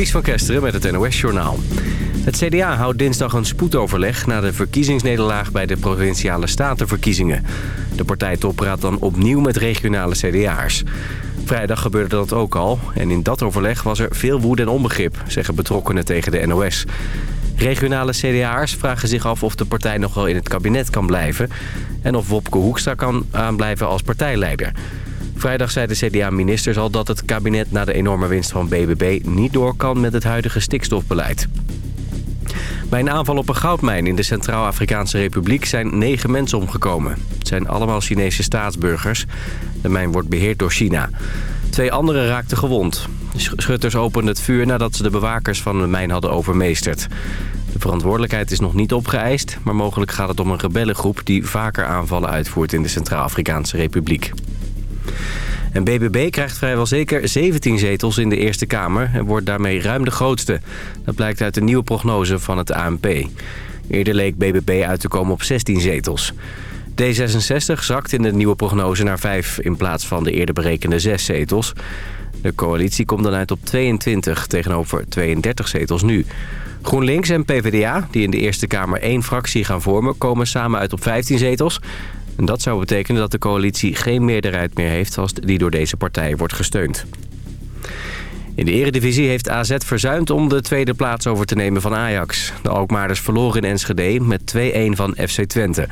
Ties van Kesteren met het NOS-journaal. Het CDA houdt dinsdag een spoedoverleg na de verkiezingsnederlaag bij de Provinciale Statenverkiezingen. De partijtop praat dan opnieuw met regionale CDA'ers. Vrijdag gebeurde dat ook al en in dat overleg was er veel woede en onbegrip, zeggen betrokkenen tegen de NOS. Regionale CDA'ers vragen zich af of de partij nog wel in het kabinet kan blijven... en of Wopke Hoekstra kan aanblijven als partijleider. Vrijdag zei de CDA-ministers al dat het kabinet na de enorme winst van BBB... niet door kan met het huidige stikstofbeleid. Bij een aanval op een goudmijn in de Centraal-Afrikaanse Republiek zijn negen mensen omgekomen. Het zijn allemaal Chinese staatsburgers. De mijn wordt beheerd door China. Twee anderen raakten gewond. Schutters openden het vuur nadat ze de bewakers van de mijn hadden overmeesterd. De verantwoordelijkheid is nog niet opgeëist... maar mogelijk gaat het om een rebellengroep die vaker aanvallen uitvoert in de Centraal-Afrikaanse Republiek. En BBB krijgt vrijwel zeker 17 zetels in de Eerste Kamer... en wordt daarmee ruim de grootste. Dat blijkt uit de nieuwe prognose van het ANP. Eerder leek BBB uit te komen op 16 zetels. D66 zakt in de nieuwe prognose naar 5 in plaats van de eerder berekende 6 zetels. De coalitie komt dan uit op 22 tegenover 32 zetels nu. GroenLinks en PvdA, die in de Eerste Kamer één fractie gaan vormen... komen samen uit op 15 zetels. En dat zou betekenen dat de coalitie geen meerderheid meer heeft... als die door deze partij wordt gesteund. In de eredivisie heeft AZ verzuimd om de tweede plaats over te nemen van Ajax. De Alkmaarders verloren in Enschede met 2-1 van FC Twente.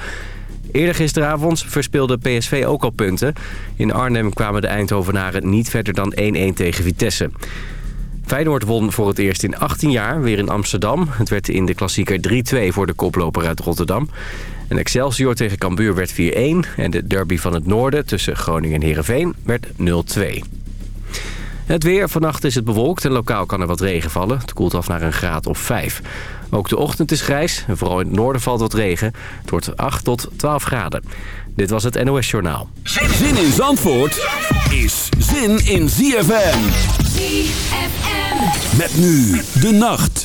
Eerder gisteravond verspeelde PSV ook al punten. In Arnhem kwamen de Eindhovenaren niet verder dan 1-1 tegen Vitesse. Feyenoord won voor het eerst in 18 jaar weer in Amsterdam. Het werd in de klassieker 3-2 voor de koploper uit Rotterdam. En Excelsior tegen Cambuur werd 4-1. En de derby van het noorden tussen Groningen en Heerenveen werd 0-2. Het weer. Vannacht is het bewolkt en lokaal kan er wat regen vallen. Het koelt af naar een graad of 5. Ook de ochtend is grijs en vooral in het noorden valt wat regen. Het wordt 8 tot 12 graden. Dit was het NOS Journaal. Zin in Zandvoort is zin in ZFM. ZFM. Met nu de nacht.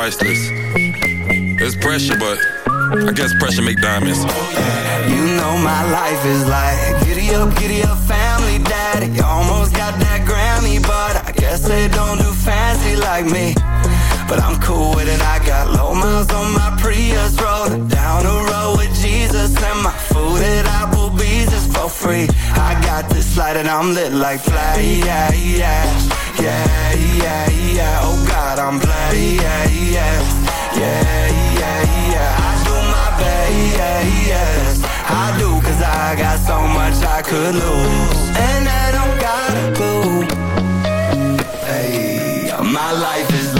priceless. It's pressure, but I guess pressure make diamonds. You know my life is like giddy up, giddy up, family daddy. Almost got that Grammy, but I guess they don't do fancy like me. But I'm cool with it. I got low miles on my Prius, rolling down the road with Jesus, and my food at Applebee's is for free. I got this light and I'm lit like fly, yeah, yeah, yeah, yeah, yeah. Oh God, I'm black, yeah, yeah, yeah, yeah, yeah. I do my best. I do, cause I got so much I could lose. And I don't gotta go. Hey, my life is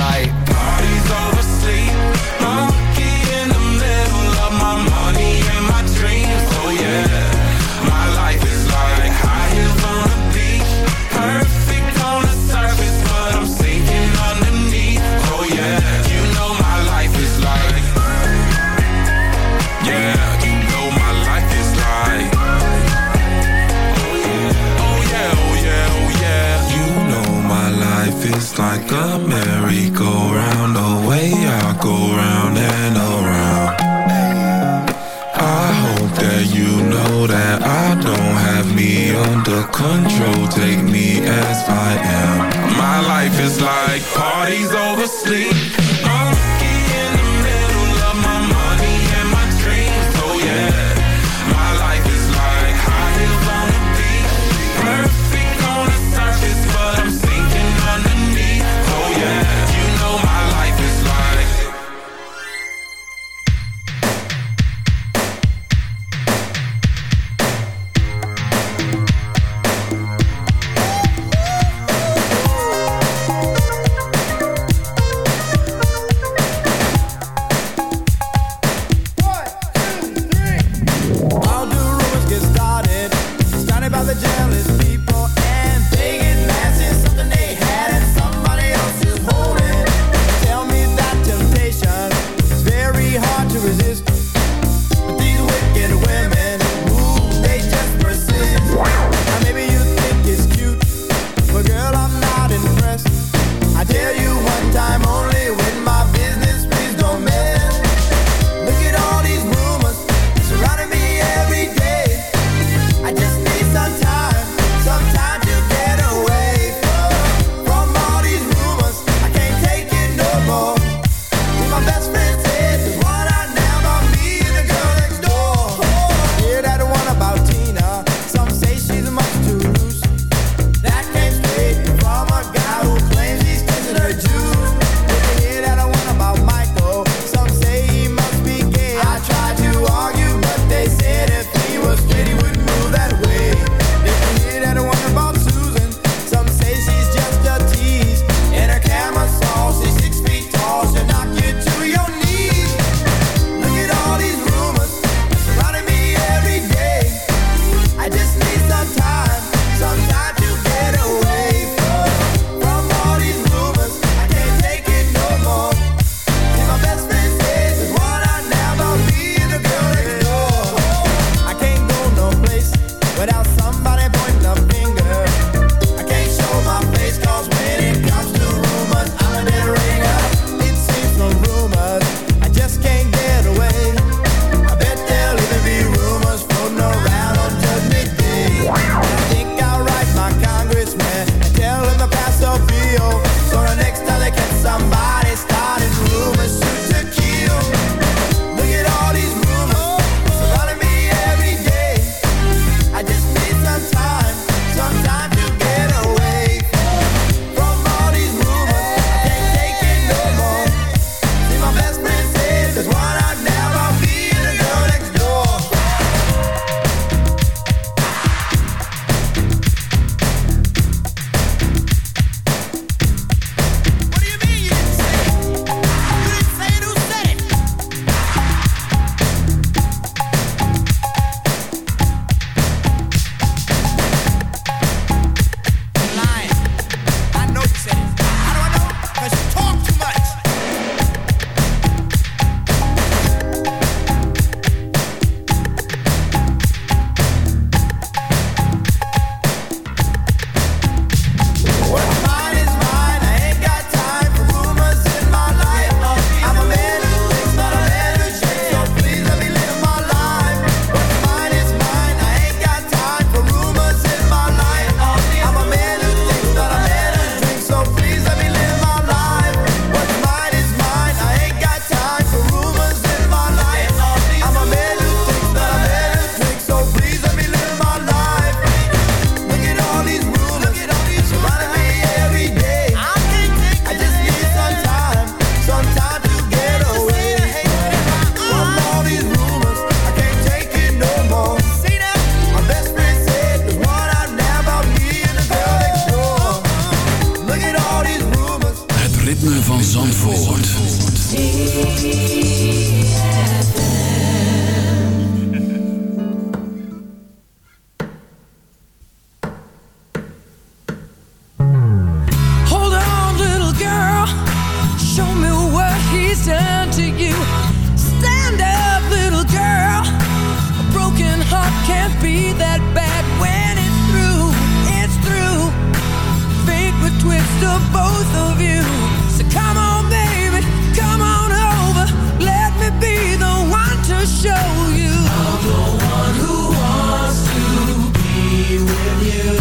twist of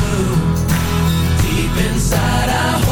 both of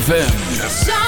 ZFM.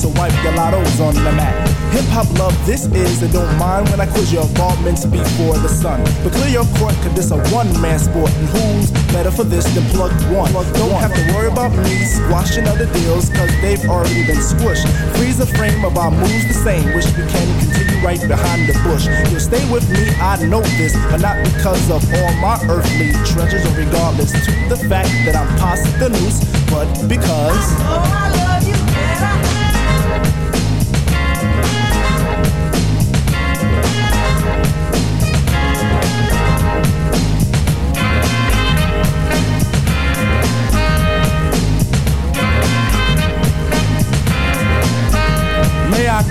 So wipe your lottos on the mat. Hip hop love, this is, and don't mind when I quiz your involvements before the sun. But clear your court, cause this a one man sport, and who's better for this than plug one? Don't have to worry about me squashing other deals, cause they've already been squished. Freeze the frame of our moves the same, wish we can continue right behind the bush. You'll stay with me, I know this, but not because of all my earthly treasures, or regardless to the fact that I'm past the noose, but because. Oh, I love you better. I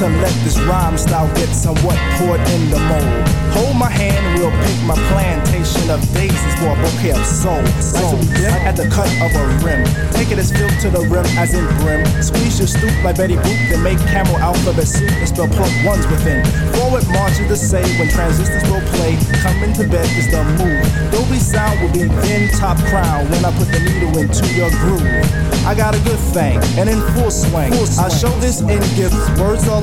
to let this rhyme style get somewhat poured in the mold. Hold my hand, we'll pick my plantation of daisies for a bouquet of soul. Soul, at the cut of a rim. Take it as filled to the rim, as in brim. Squeeze your stoop like Betty Boop, then make camel alphabet soup and spell plug ones within. Forward march is the say when transistors will play. Coming to bed is the move. Dolby sound will be then top crown when I put the needle into your groove. I got a good thing, and in full swing. Full swing. I show this in gifts words or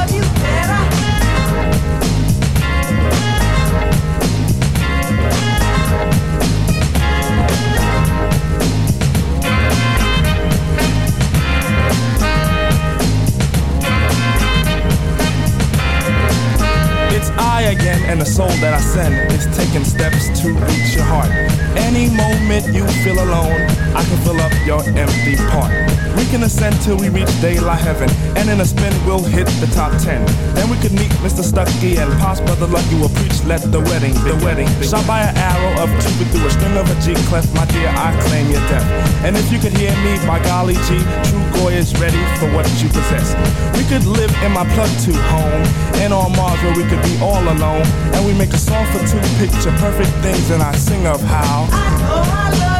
And the soul that I send is taking steps to reach your heart. Any moment you feel alone, I can fill up your empty part. We can ascend till we reach daylight heaven, and in a spin we'll hit the top ten. Then we could meet Mr. Stucky and Pops Brother Lucky will preach. Let the wedding, the wedding, shot by an arrow of Cupid through a string of a G clef. My dear, I claim your death. And if you could hear me, by golly G, true goy is ready for what you possess. We could live in my plug to home, and on Mars where we could be all alone, and we make a song for two picture perfect things, and I sing of how. Oh, I love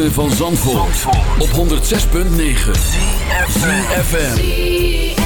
ritme van Zandvoort, op 106.9 FM.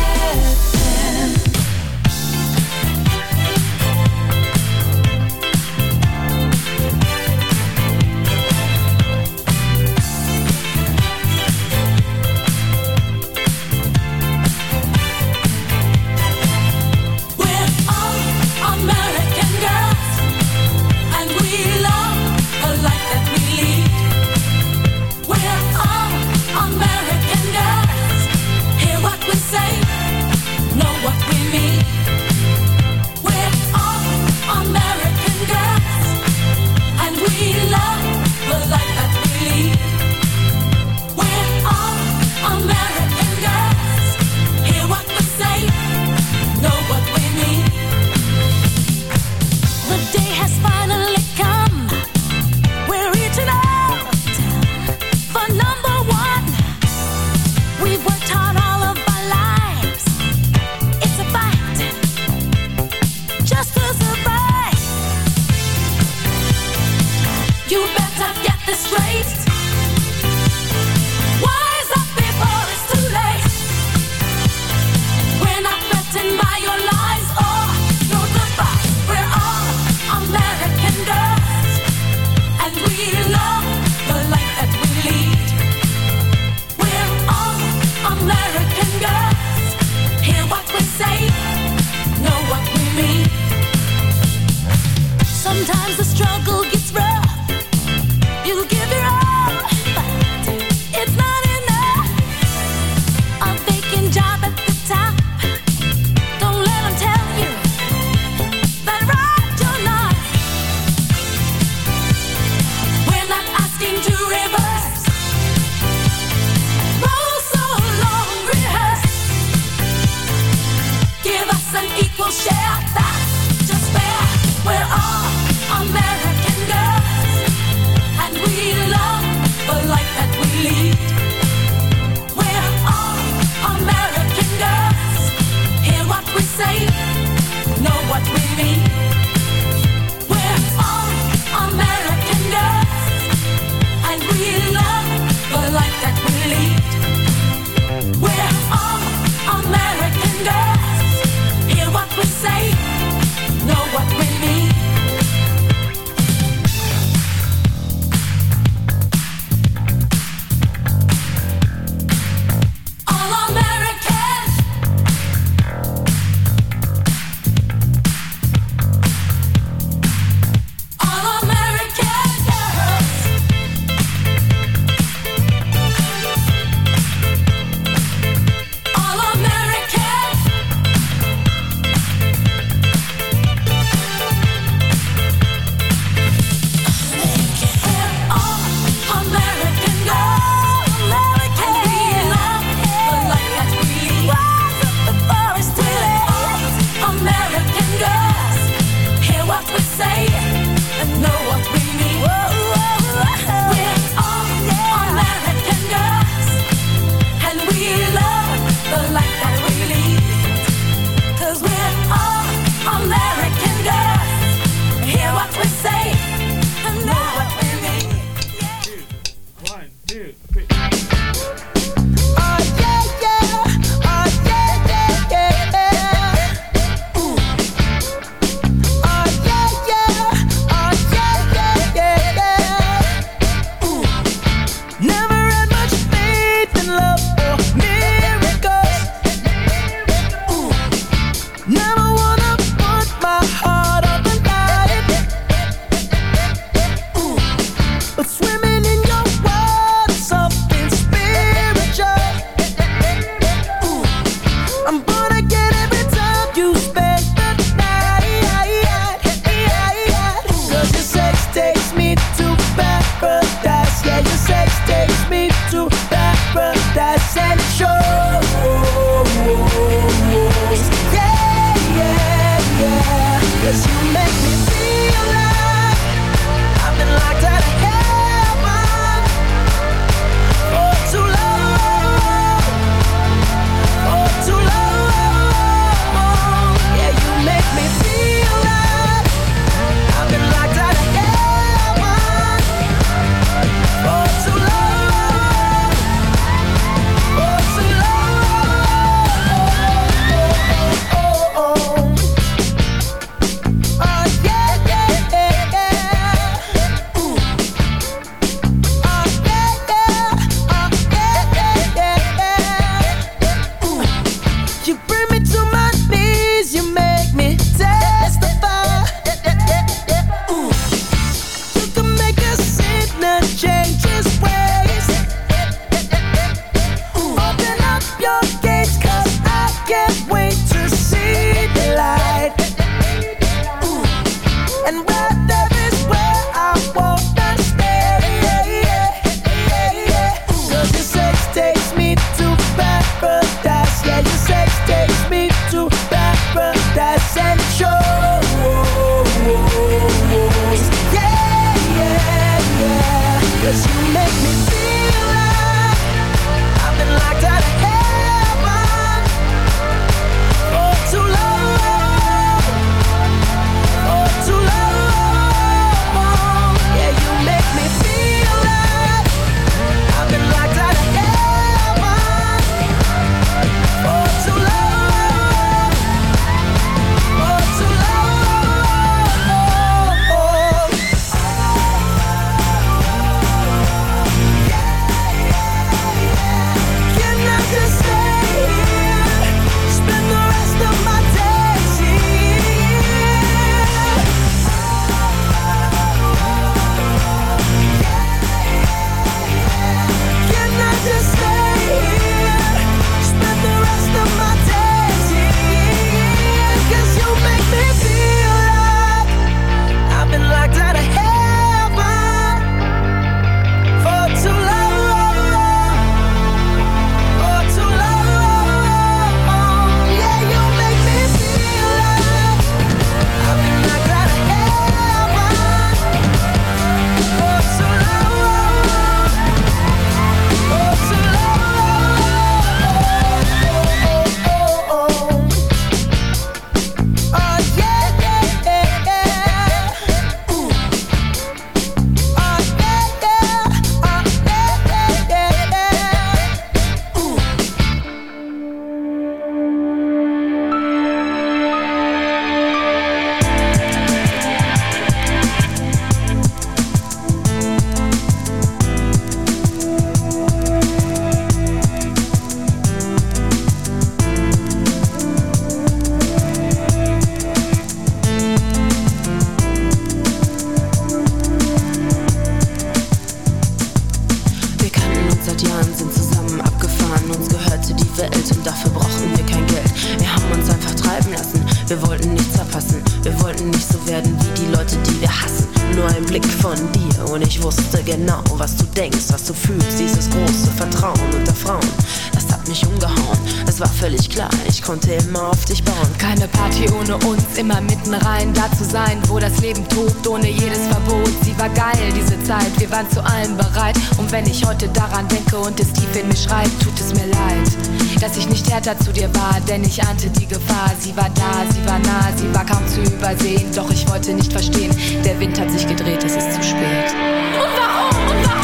Ich ahnte die Gefahr, sie war da, sie war nah, sie war kaum zu übersehen. Doch ich wollte nicht verstehen, der Wind hat sich gedreht, es ist zu spät. Und warum? Und warum?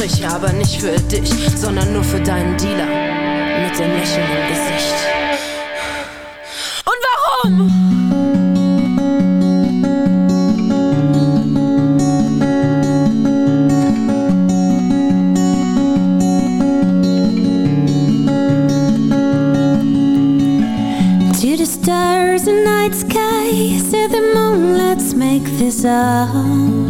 sprich aber nicht für dich, sondern nur für deinen Dealer mit dem Lächeln im Gesicht. Und warum? stars and night sky Say the moon, let's make this up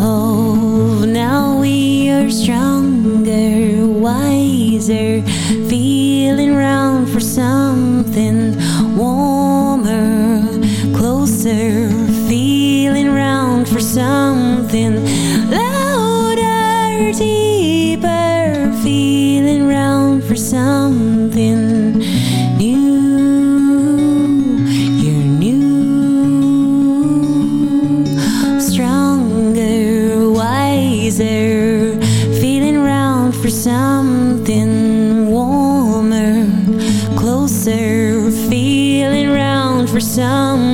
sound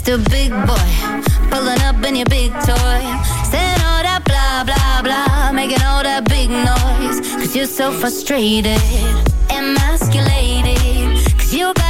Mr. Big Boy, pulling up in your big toy. Saying all that blah, blah, blah, making all that big noise. Cause you're so frustrated, emasculated. Cause you got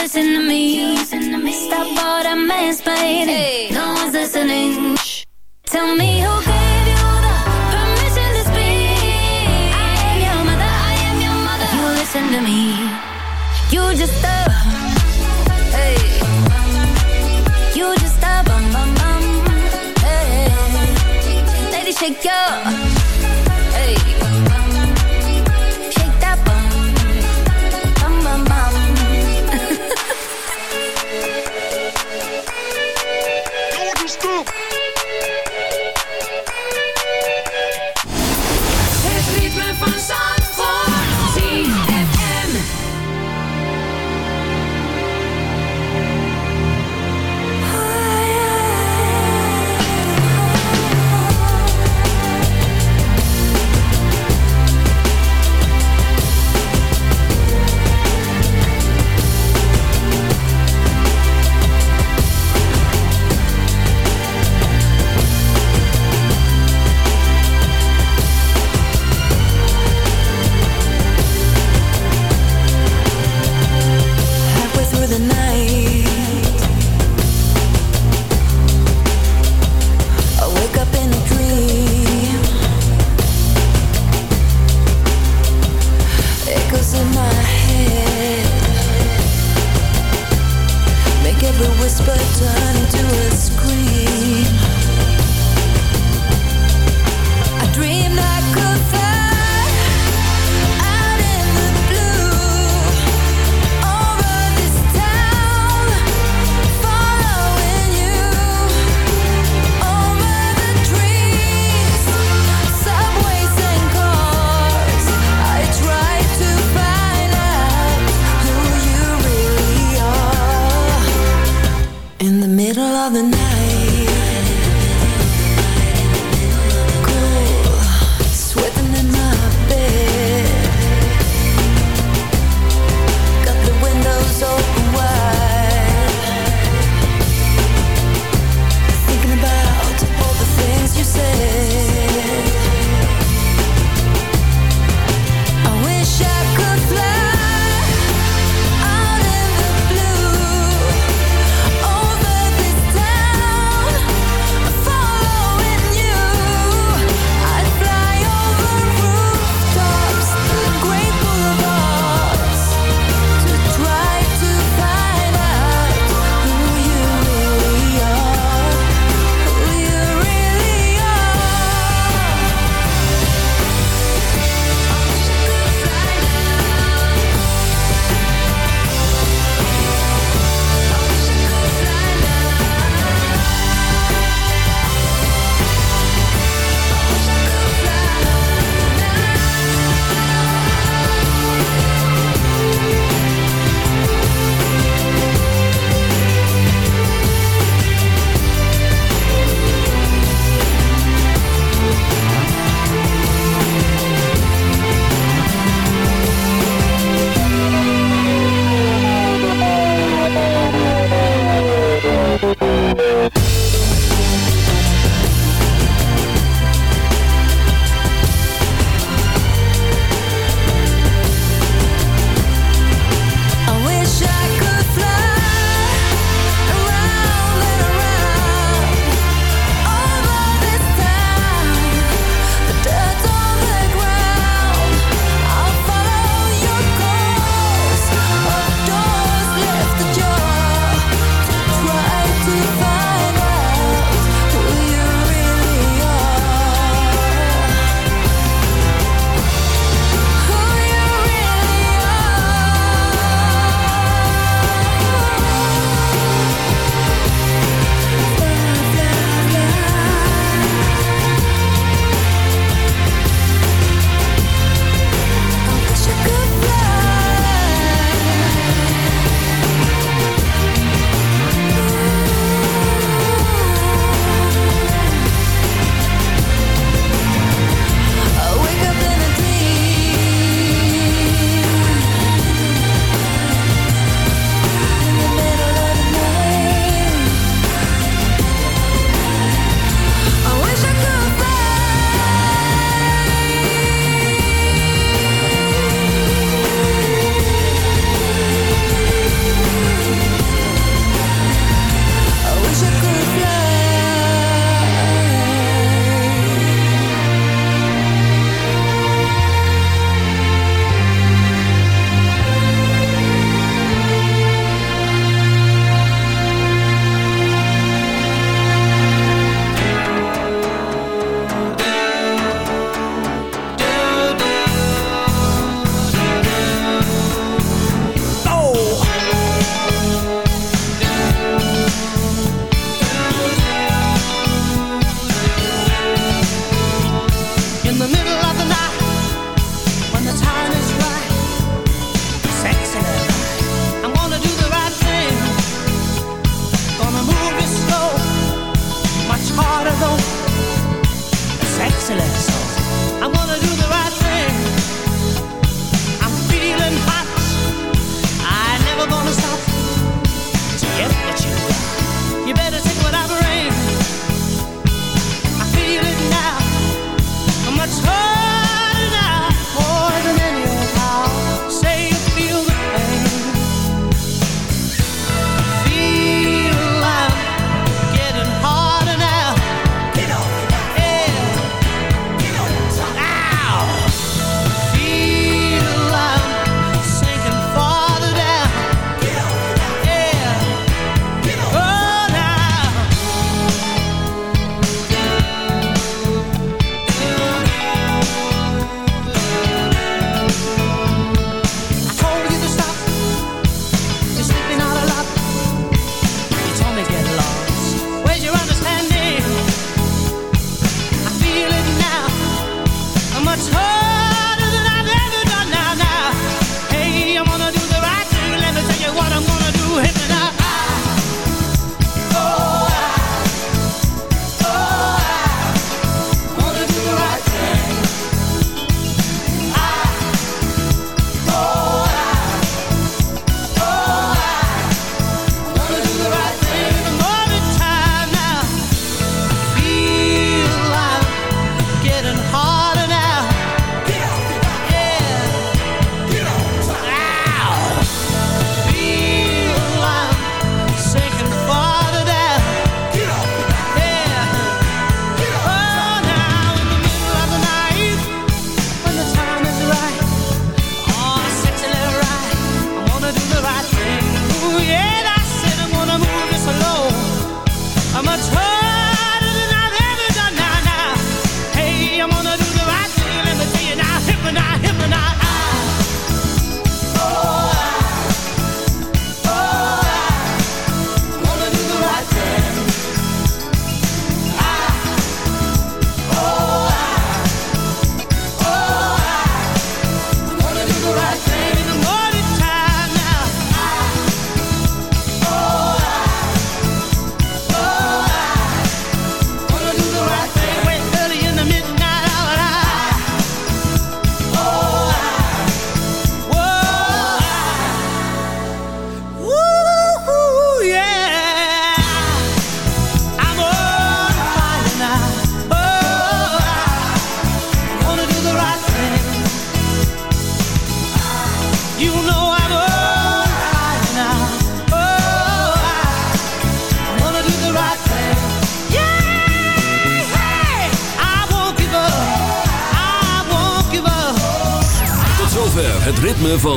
listen to me. Stop all that mansplaining. No one's listening. Tell me who.